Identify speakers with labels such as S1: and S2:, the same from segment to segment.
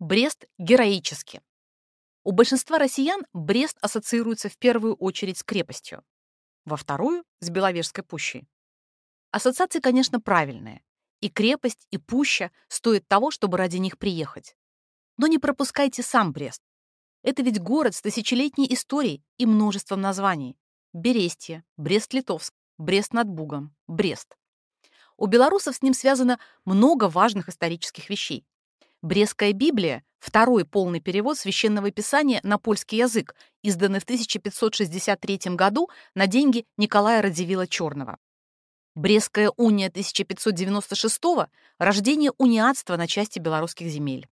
S1: Брест героически. У большинства россиян Брест ассоциируется в первую очередь с крепостью, во вторую — с Беловежской пущей. Ассоциации, конечно, правильные. И крепость, и пуща стоят того, чтобы ради них приехать. Но не пропускайте сам Брест. Это ведь город с тысячелетней историей и множеством названий. Берестье, Брест-Литовск, Брест над Бугом, Брест. У белорусов с ним связано много важных исторических вещей. Брестская Библия — второй полный перевод священного писания на польский язык, изданный в 1563 году на деньги Николая Радзивилла Черного. Брестская уния 1596 — рождение униатства на части белорусских земель.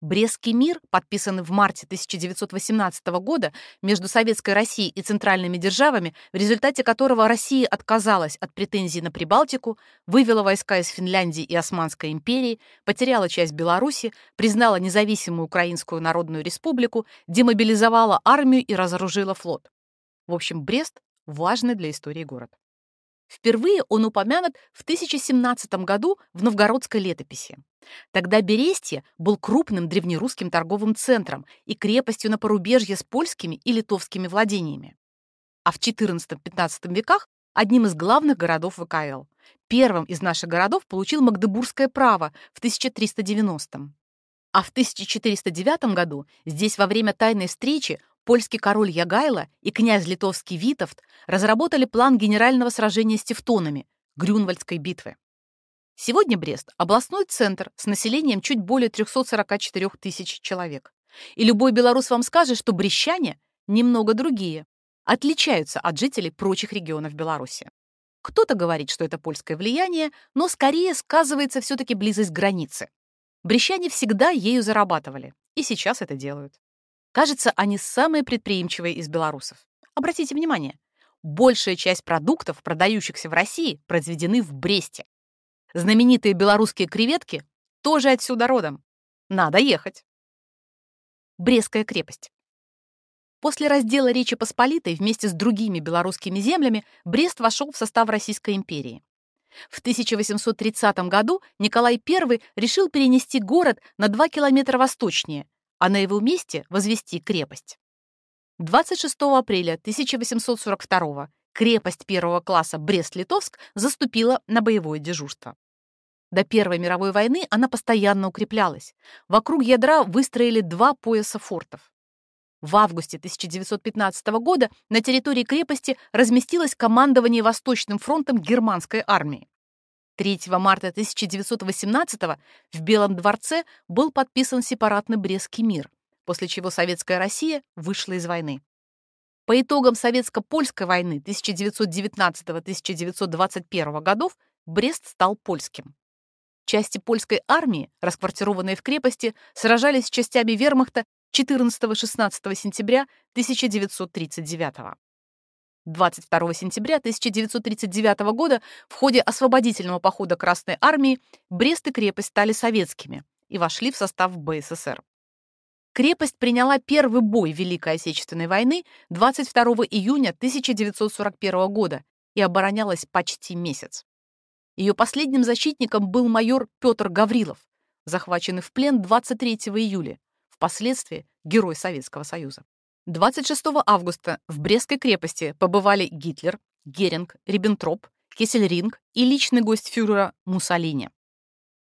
S1: Брестский мир, подписанный в марте 1918 года между Советской Россией и центральными державами, в результате которого Россия отказалась от претензий на Прибалтику, вывела войска из Финляндии и Османской империи, потеряла часть Беларуси, признала независимую Украинскую Народную Республику, демобилизовала армию и разоружила флот. В общем, Брест – важный для истории город. Впервые он упомянут в 1017 году в новгородской летописи. Тогда Берестье был крупным древнерусским торговым центром и крепостью на порубежье с польскими и литовскими владениями. А в XIV-XV веках одним из главных городов ВКЛ. Первым из наших городов получил Магдебургское право в 1390 а в 1409 году здесь во время тайной встречи польский король Ягайло и князь литовский Витовт разработали план генерального сражения с тевтонами, Грюнвальдской битвы. Сегодня Брест – областной центр с населением чуть более 344 тысяч человек. И любой белорус вам скажет, что брещане немного другие, отличаются от жителей прочих регионов Беларуси. Кто-то говорит, что это польское влияние, но скорее сказывается все-таки близость границы. Брещане всегда ею зарабатывали, и сейчас это делают. Кажется, они самые предприимчивые из белорусов. Обратите внимание, большая часть продуктов, продающихся в России, произведены в Бресте. Знаменитые белорусские креветки тоже отсюда родом. Надо ехать. Брестская крепость. После раздела Речи Посполитой вместе с другими белорусскими землями Брест вошел в состав Российской империи. В 1830 году Николай I решил перенести город на 2 километра восточнее, а на его месте возвести крепость. 26 апреля 1842 крепость первого класса Брест-Литовск заступила на боевое дежурство. До Первой мировой войны она постоянно укреплялась. Вокруг ядра выстроили два пояса фортов. В августе 1915 года на территории крепости разместилось командование Восточным фронтом германской армии. 3 марта 1918 в Белом дворце был подписан сепаратный Брестский мир, после чего Советская Россия вышла из войны. По итогам Советско-Польской войны 1919-1921 годов Брест стал польским. Части польской армии, расквартированные в крепости, сражались с частями вермахта 14-16 сентября 1939 22 сентября 1939 года в ходе освободительного похода Красной армии Брест и крепость стали советскими и вошли в состав БССР. Крепость приняла первый бой Великой Отечественной войны 22 июня 1941 года и оборонялась почти месяц. Ее последним защитником был майор Петр Гаврилов, захваченный в плен 23 июля, впоследствии Герой Советского Союза. 26 августа в Брестской крепости побывали Гитлер, Геринг, Риббентроп, Кессельринг и личный гость фюрера Муссолини.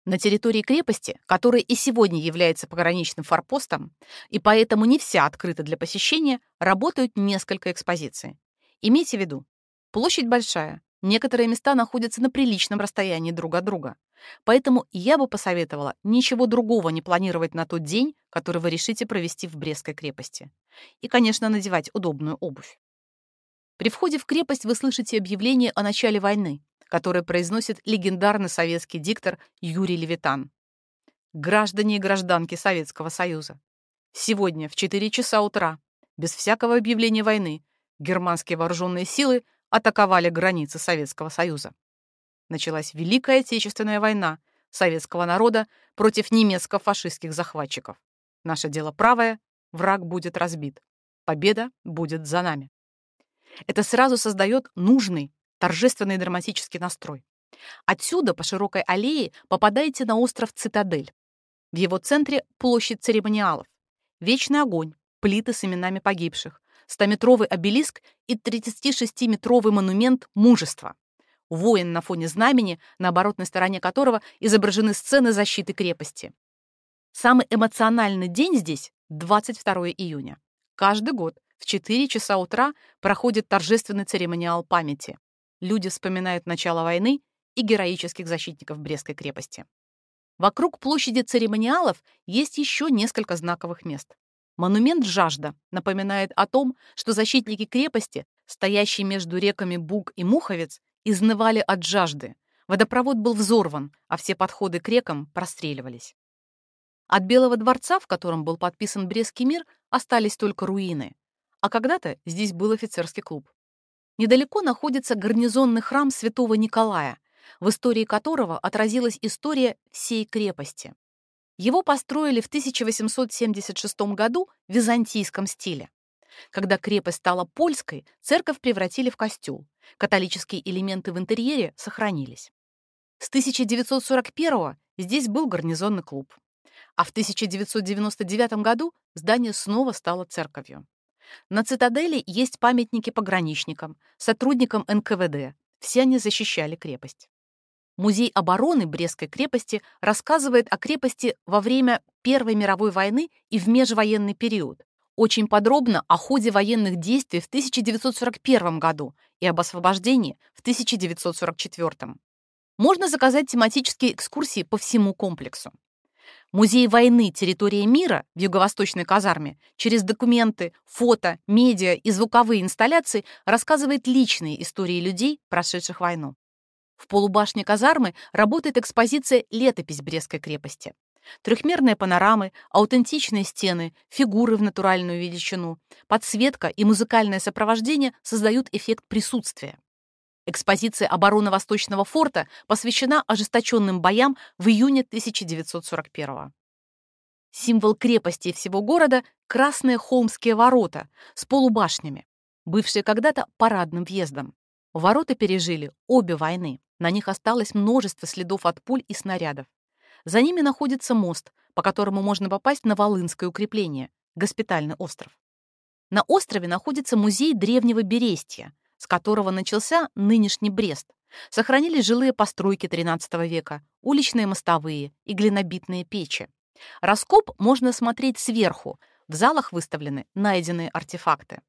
S1: На территории крепости, которая и сегодня является пограничным форпостом, и поэтому не вся открыта для посещения, работают несколько экспозиций. Имейте в виду, площадь большая, некоторые места находятся на приличном расстоянии друг от друга. Поэтому я бы посоветовала ничего другого не планировать на тот день, который вы решите провести в Брестской крепости. И, конечно, надевать удобную обувь. При входе в крепость вы слышите объявление о начале войны, которое произносит легендарный советский диктор Юрий Левитан. Граждане и гражданки Советского Союза. Сегодня в 4 часа утра, без всякого объявления войны, германские вооруженные силы атаковали границы Советского Союза. Началась Великая Отечественная война советского народа против немецко-фашистских захватчиков. Наше дело правое, враг будет разбит. Победа будет за нами. Это сразу создает нужный, торжественный драматический настрой. Отсюда по широкой аллее попадаете на остров Цитадель. В его центре площадь церемониалов. Вечный огонь, плиты с именами погибших, стометровый обелиск и 36-метровый монумент мужества. Воин на фоне знамени, на оборотной стороне которого изображены сцены защиты крепости. Самый эмоциональный день здесь — 22 июня. Каждый год в 4 часа утра проходит торжественный церемониал памяти. Люди вспоминают начало войны и героических защитников Брестской крепости. Вокруг площади церемониалов есть еще несколько знаковых мест. Монумент «Жажда» напоминает о том, что защитники крепости, стоящие между реками Буг и Муховец, изнывали от жажды. Водопровод был взорван, а все подходы к рекам простреливались. От Белого дворца, в котором был подписан Брестский мир, остались только руины. А когда-то здесь был офицерский клуб. Недалеко находится гарнизонный храм святого Николая, в истории которого отразилась история всей крепости. Его построили в 1876 году в византийском стиле. Когда крепость стала польской, церковь превратили в костел. Католические элементы в интерьере сохранились. С 1941 здесь был гарнизонный клуб. А в 1999 году здание снова стало церковью. На цитадели есть памятники пограничникам, сотрудникам НКВД. Все они защищали крепость. Музей обороны Брестской крепости рассказывает о крепости во время Первой мировой войны и в межвоенный период. Очень подробно о ходе военных действий в 1941 году и об освобождении в 1944. Можно заказать тематические экскурсии по всему комплексу. Музей войны «Территория мира» в юго-восточной казарме через документы, фото, медиа и звуковые инсталляции рассказывает личные истории людей, прошедших войну. В полубашне казармы работает экспозиция «Летопись Брестской крепости». Трехмерные панорамы, аутентичные стены, фигуры в натуральную величину, подсветка и музыкальное сопровождение создают эффект присутствия. Экспозиция обороны Восточного форта посвящена ожесточенным боям в июне 1941 -го. Символ крепости всего города — красные холмские ворота с полубашнями, бывшие когда-то парадным въездом. Ворота пережили обе войны. На них осталось множество следов от пуль и снарядов. За ними находится мост, по которому можно попасть на Волынское укрепление, госпитальный остров. На острове находится музей древнего Берестия, с которого начался нынешний Брест. Сохранились жилые постройки XIII века, уличные мостовые и глинобитные печи. Раскоп можно смотреть сверху, в залах выставлены найденные артефакты.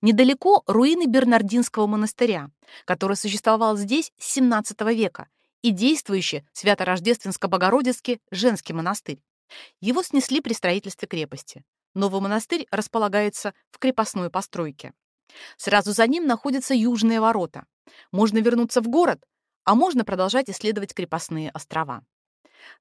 S1: Недалеко руины Бернардинского монастыря, который существовал здесь с XVII века, и действующий Свято-Рождественско-Богородицкий женский монастырь. Его снесли при строительстве крепости. Новый монастырь располагается в крепостной постройке. Сразу за ним находятся южные ворота. Можно вернуться в город, а можно продолжать исследовать крепостные острова.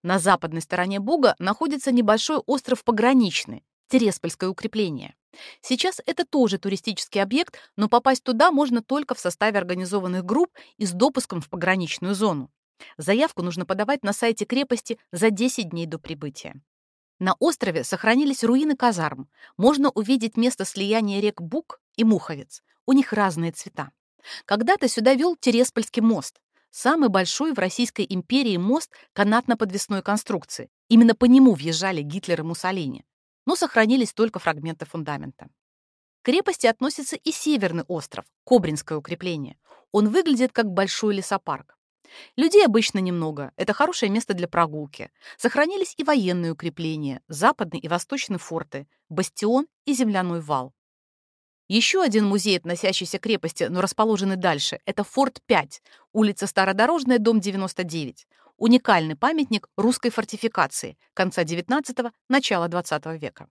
S1: На западной стороне Буга находится небольшой остров Пограничный, Тереспольское укрепление. Сейчас это тоже туристический объект, но попасть туда можно только в составе организованных групп и с допуском в пограничную зону. Заявку нужно подавать на сайте крепости за 10 дней до прибытия. На острове сохранились руины казарм. Можно увидеть место слияния рек Бук и Муховец. У них разные цвета. Когда-то сюда вел Тереспольский мост, самый большой в Российской империи мост канатно-подвесной конструкции. Именно по нему въезжали Гитлер и Муссолини но сохранились только фрагменты фундамента. К крепости относится и северный остров, Кобринское укрепление. Он выглядит как большой лесопарк. Людей обычно немного, это хорошее место для прогулки. Сохранились и военные укрепления, западный и восточный форты, бастион и земляной вал. Еще один музей, относящийся к крепости, но расположенный дальше, это форт 5, улица Стародорожная, дом 99 уникальный памятник русской фортификации конца XIX – начала XX века.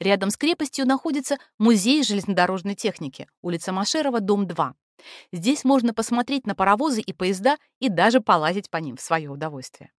S1: Рядом с крепостью находится музей железнодорожной техники, улица Машерова, дом 2. Здесь можно посмотреть на паровозы и поезда и даже полазить по ним в свое удовольствие.